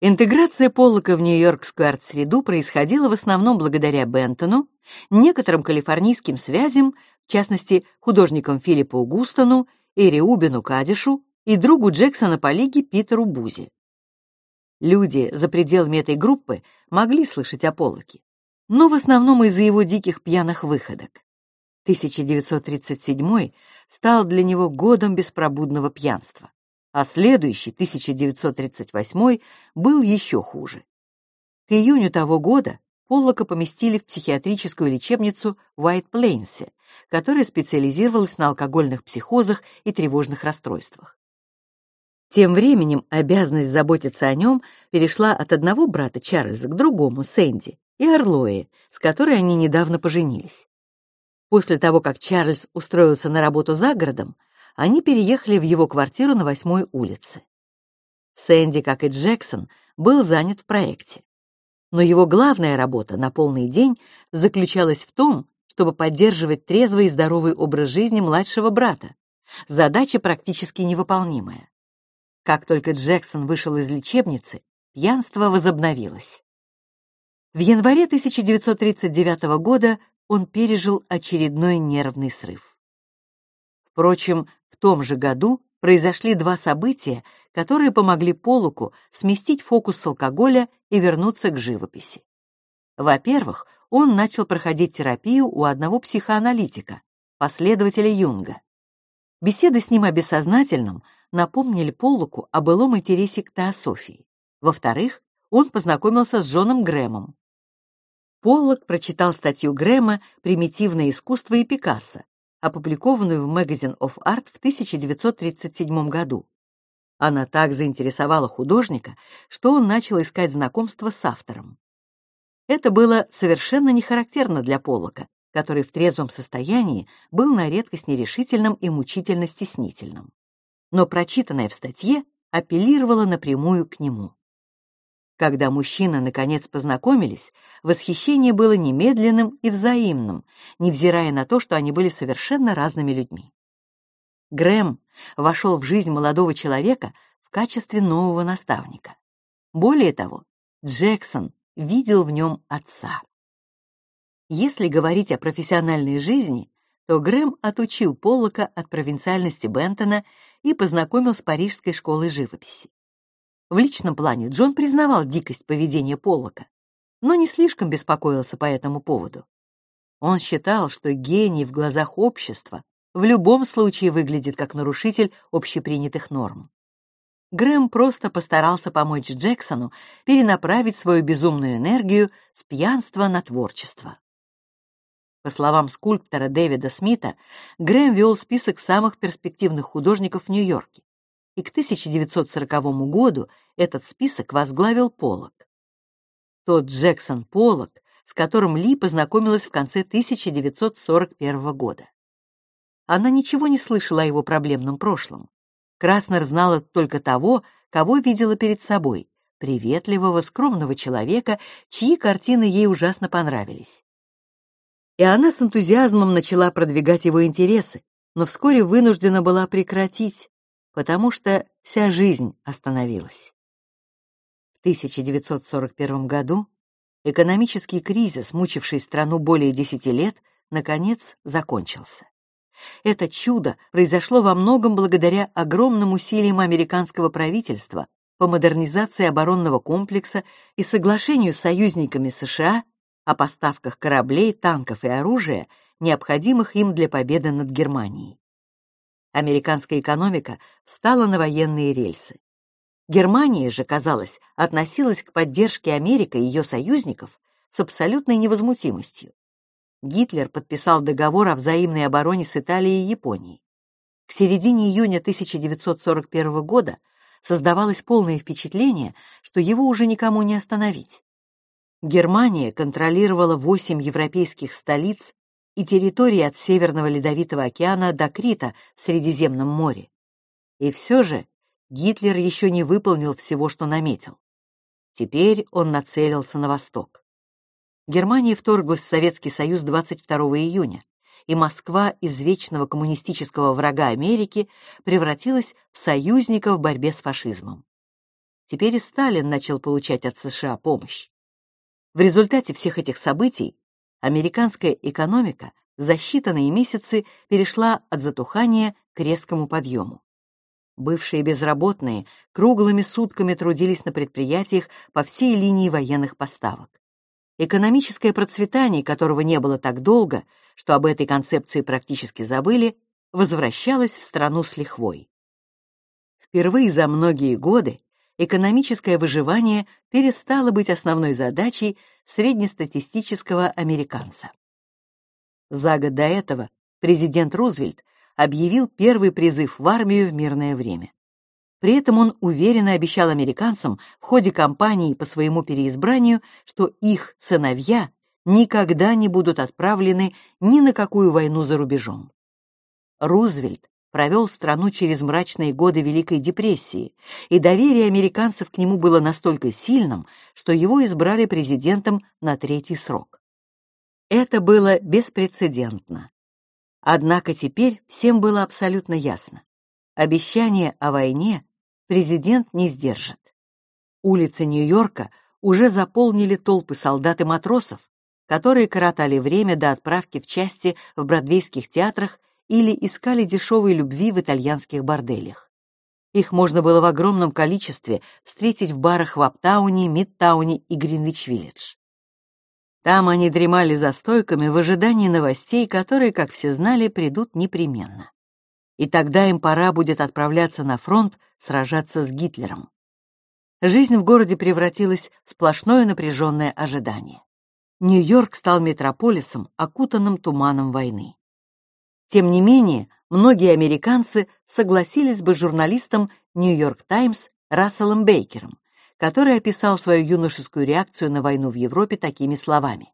Интеграция Поллока в Нью-Йоркскую арт-среду происходила в основном благодаря Бентону, некоторым калифорнийским связям, в частности, художникам Филиппу Густону, Эри Убину Кадишу и другу Джексона по лиге Питеру Бузи. Люди за пределами этой группы могли слышать о Поллоке, но в основном из-за его диких пьяных выходок. 1937 стал для него годом беспробудного пьянства, а следующий, 1938, был еще хуже. К июню того года Поллока поместили в психиатрическую лечебницу в Уайт-Плейнсе, которая специализировалась на алкогольных психозах и тревожных расстройствах. Тем временем обязанность заботиться о нем перешла от одного брата Чарльза к другому, Сэнди, и Орлое, с которой они недавно поженились. После того, как Чарльз устроился на работу за городом, они переехали в его квартиру на восьмой улице. Сэнди, как и Джексон, был занят в проекте. Но его главная работа на полный день заключалась в том, чтобы поддерживать трезвый и здоровый образ жизни младшего брата. Задача практически невыполнимая. Как только Джексон вышел из лечебницы, пьянство возобновилось. В январе 1939 года он пережил очередной нервный срыв. Впрочем, в том же году произошли два события, которые помогли Полуку сместить фокус с алкоголя и вернуться к живописи. Во-первых, он начал проходить терапию у одного психоаналитика, последователя Юнга. Беседы с ним о бессознательном напомнили Поллоку о былом интересе к теософии. Во-вторых, он познакомился с Джоном Грэмом. Поллок прочитал статью Грэма «Примитивное искусство и Пикассо», опубликованную в Magazine of Art в 1937 году. Она так заинтересовала художника, что он начал искать знакомство с автором. Это было совершенно не характерно для Поллока, который в трезвом состоянии был на редкость нерешительным и мучительно стеснительным но прочитанное в статье апеллировало напрямую к нему. Когда мужчины наконец познакомились, восхищение было немедленным и взаимным, невзирая на то, что они были совершенно разными людьми. Грэм вошел в жизнь молодого человека в качестве нового наставника. Более того, Джексон видел в нем отца. Если говорить о профессиональной жизни, то Грэм отучил Поллока от провинциальности Бентона и познакомил с парижской школой живописи. В личном плане Джон признавал дикость поведения Поллока, но не слишком беспокоился по этому поводу. Он считал, что гений в глазах общества в любом случае выглядит как нарушитель общепринятых норм. Грэм просто постарался помочь Джексону перенаправить свою безумную энергию с пьянства на творчество. По словам скульптора Дэвида Смита, Грэм вел список самых перспективных художников в Нью-Йорке, и к 1940 году этот список возглавил Поллок. Тот Джексон Поллок, с которым Ли познакомилась в конце 1941 года. Она ничего не слышала о его проблемном прошлом. Краснер знала только того, кого видела перед собой, приветливого, скромного человека, чьи картины ей ужасно понравились и она с энтузиазмом начала продвигать его интересы, но вскоре вынуждена была прекратить, потому что вся жизнь остановилась. В 1941 году Экономический кризис, мучивший страну более десяти лет, наконец закончился. Это чудо произошло во многом благодаря огромным усилиям американского правительства по модернизации оборонного комплекса и соглашению с союзниками США о поставках кораблей, танков и оружия, необходимых им для победы над Германией. Американская экономика встала на военные рельсы. Германия же, казалось, относилась к поддержке Америки и ее союзников с абсолютной невозмутимостью. Гитлер подписал договор о взаимной обороне с Италией и Японией. К середине июня 1941 года создавалось полное впечатление, что его уже никому не остановить. Германия контролировала восемь европейских столиц и территории от Северного Ледовитого океана до Крита в Средиземном море. И все же Гитлер еще не выполнил всего, что наметил. Теперь он нацелился на восток. Германия вторглась в Советский Союз 22 июня, и Москва из вечного коммунистического врага Америки превратилась в союзника в борьбе с фашизмом. Теперь и Сталин начал получать от США помощь. В результате всех этих событий американская экономика за считанные месяцы перешла от затухания к резкому подъему. Бывшие безработные круглыми сутками трудились на предприятиях по всей линии военных поставок. Экономическое процветание, которого не было так долго, что об этой концепции практически забыли, возвращалось в страну с лихвой. Впервые за многие годы экономическое выживание перестало быть основной задачей среднестатистического американца. За год до этого президент Рузвельт объявил первый призыв в армию в мирное время. При этом он уверенно обещал американцам в ходе кампании по своему переизбранию, что их сыновья никогда не будут отправлены ни на какую войну за рубежом. Рузвельт провел страну через мрачные годы Великой депрессии, и доверие американцев к нему было настолько сильным, что его избрали президентом на третий срок. Это было беспрецедентно. Однако теперь всем было абсолютно ясно. Обещание о войне президент не сдержит. Улицы Нью-Йорка уже заполнили толпы солдат и матросов, которые коротали время до отправки в части в бродвейских театрах или искали дешевой любви в итальянских борделях. Их можно было в огромном количестве встретить в барах в Аптауне, Мидтауне и Гринвич-Виллидж. Там они дремали за стойками в ожидании новостей, которые, как все знали, придут непременно. И тогда им пора будет отправляться на фронт сражаться с Гитлером. Жизнь в городе превратилась в сплошное напряженное ожидание. Нью-Йорк стал метрополисом, окутанным туманом войны. Тем не менее, многие американцы согласились бы с журналистом «Нью-Йорк Таймс» Расселом Бейкером, который описал свою юношескую реакцию на войну в Европе такими словами.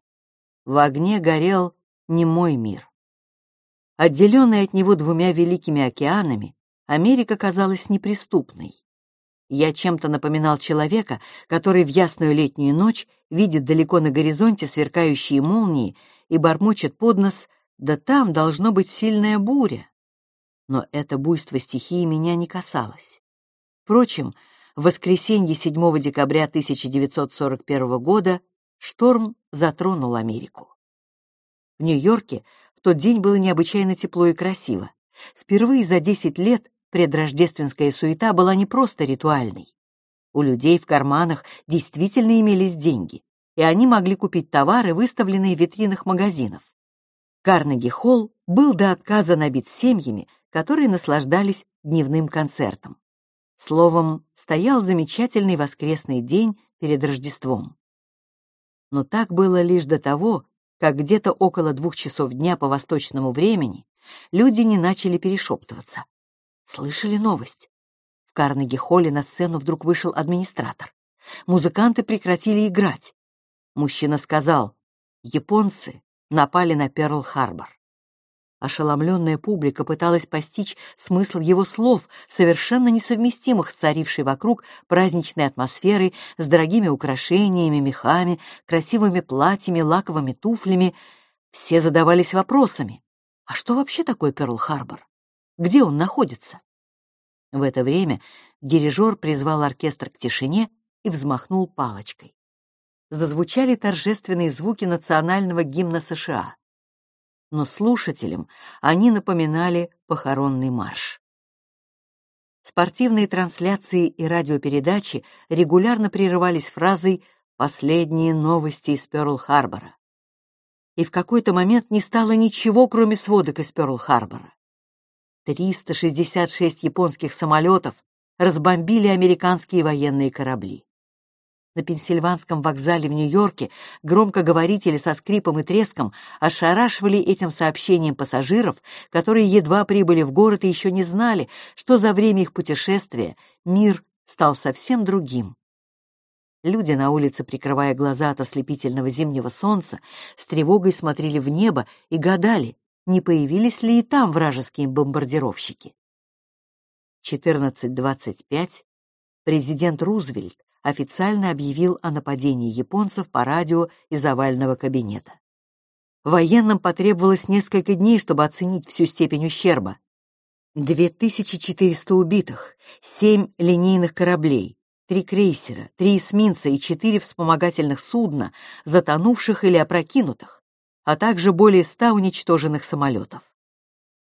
«В огне горел не мой мир». Отделенная от него двумя великими океанами, Америка казалась неприступной. Я чем-то напоминал человека, который в ясную летнюю ночь видит далеко на горизонте сверкающие молнии и бормочет под нос «Да там должно быть сильная буря». Но это буйство стихии меня не касалось. Впрочем, в воскресенье 7 декабря 1941 года шторм затронул Америку. В Нью-Йорке в тот день было необычайно тепло и красиво. Впервые за 10 лет предрождественская суета была не просто ритуальной. У людей в карманах действительно имелись деньги, и они могли купить товары, выставленные в витринах магазинов. Карнеги-холл был до отказа набит семьями, которые наслаждались дневным концертом. Словом, стоял замечательный воскресный день перед Рождеством. Но так было лишь до того, как где-то около двух часов дня по восточному времени люди не начали перешептываться. Слышали новость? В Карнеги-холле на сцену вдруг вышел администратор. Музыканты прекратили играть. Мужчина сказал, японцы напали на Перл-Харбор. Ошеломленная публика пыталась постичь смысл его слов, совершенно несовместимых с царившей вокруг праздничной атмосферой, с дорогими украшениями, мехами, красивыми платьями, лаковыми туфлями. Все задавались вопросами. А что вообще такое Перл-Харбор? Где он находится? В это время дирижер призвал оркестр к тишине и взмахнул палочкой. Зазвучали торжественные звуки национального гимна США. Но слушателям они напоминали похоронный марш. Спортивные трансляции и радиопередачи регулярно прерывались фразой «Последние новости из Пёрл-Харбора». И в какой-то момент не стало ничего, кроме сводок из Пёрл-Харбора. 366 японских самолетов разбомбили американские военные корабли. На Пенсильванском вокзале в Нью-Йорке громкоговорители со скрипом и треском ошарашивали этим сообщением пассажиров, которые едва прибыли в город и еще не знали, что за время их путешествия мир стал совсем другим. Люди на улице, прикрывая глаза от ослепительного зимнего солнца, с тревогой смотрели в небо и гадали, не появились ли и там вражеские бомбардировщики. 14.25 президент Рузвельт официально объявил о нападении японцев по радио из овального кабинета. Военным потребовалось несколько дней, чтобы оценить всю степень ущерба. 2400 убитых, 7 линейных кораблей, 3 крейсера, 3 эсминца и 4 вспомогательных судна, затонувших или опрокинутых, а также более 100 уничтоженных самолетов.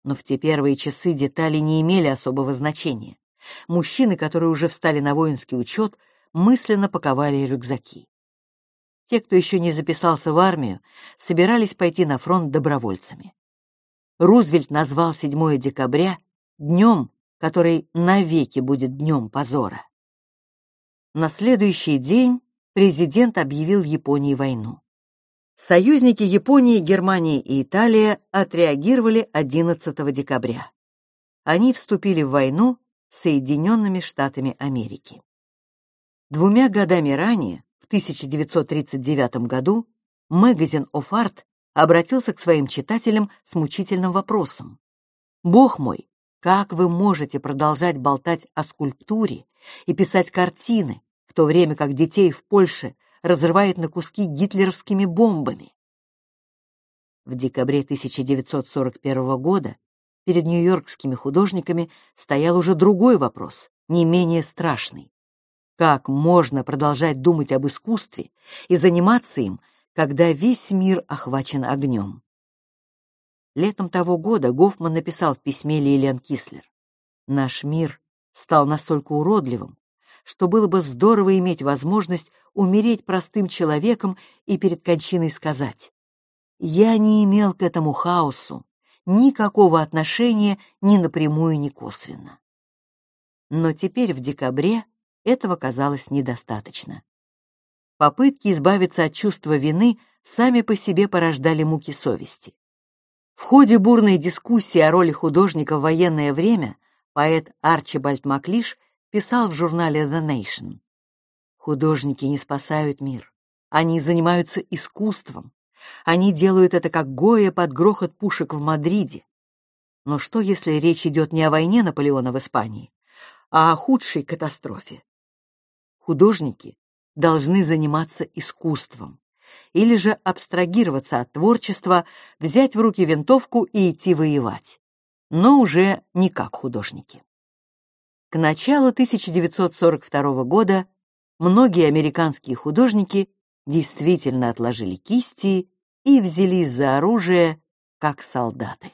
Но в те первые часы детали не имели особого значения. Мужчины, которые уже встали на воинский учет, мысленно паковали рюкзаки. Те, кто еще не записался в армию, собирались пойти на фронт добровольцами. Рузвельт назвал 7 декабря днем, который навеки будет днем позора. На следующий день президент объявил Японии войну. Союзники Японии, Германии и Италия отреагировали 11 декабря. Они вступили в войну с Соединенными Штатами Америки. Двумя годами ранее, в 1939 году, Magazine of Art обратился к своим читателям с мучительным вопросом. «Бог мой, как вы можете продолжать болтать о скульптуре и писать картины, в то время как детей в Польше разрывает на куски гитлеровскими бомбами?» В декабре 1941 года перед нью-йоркскими художниками стоял уже другой вопрос, не менее страшный. Как можно продолжать думать об искусстве и заниматься им, когда весь мир охвачен огнем? Летом того года Гофман написал в письме Лилиан Кислер: "Наш мир стал настолько уродливым, что было бы здорово иметь возможность умереть простым человеком и перед кончиной сказать: я не имел к этому хаосу никакого отношения ни напрямую, ни косвенно". Но теперь в декабре этого казалось недостаточно. Попытки избавиться от чувства вины сами по себе порождали муки совести. В ходе бурной дискуссии о роли художника в военное время поэт Арчибальд Маклиш писал в журнале The Nation. Художники не спасают мир. Они занимаются искусством. Они делают это как Гоя под грохот пушек в Мадриде. Но что, если речь идет не о войне Наполеона в Испании, а о худшей катастрофе? Художники должны заниматься искусством или же абстрагироваться от творчества, взять в руки винтовку и идти воевать, но уже не как художники. К началу 1942 года многие американские художники действительно отложили кисти и взялись за оружие, как солдаты.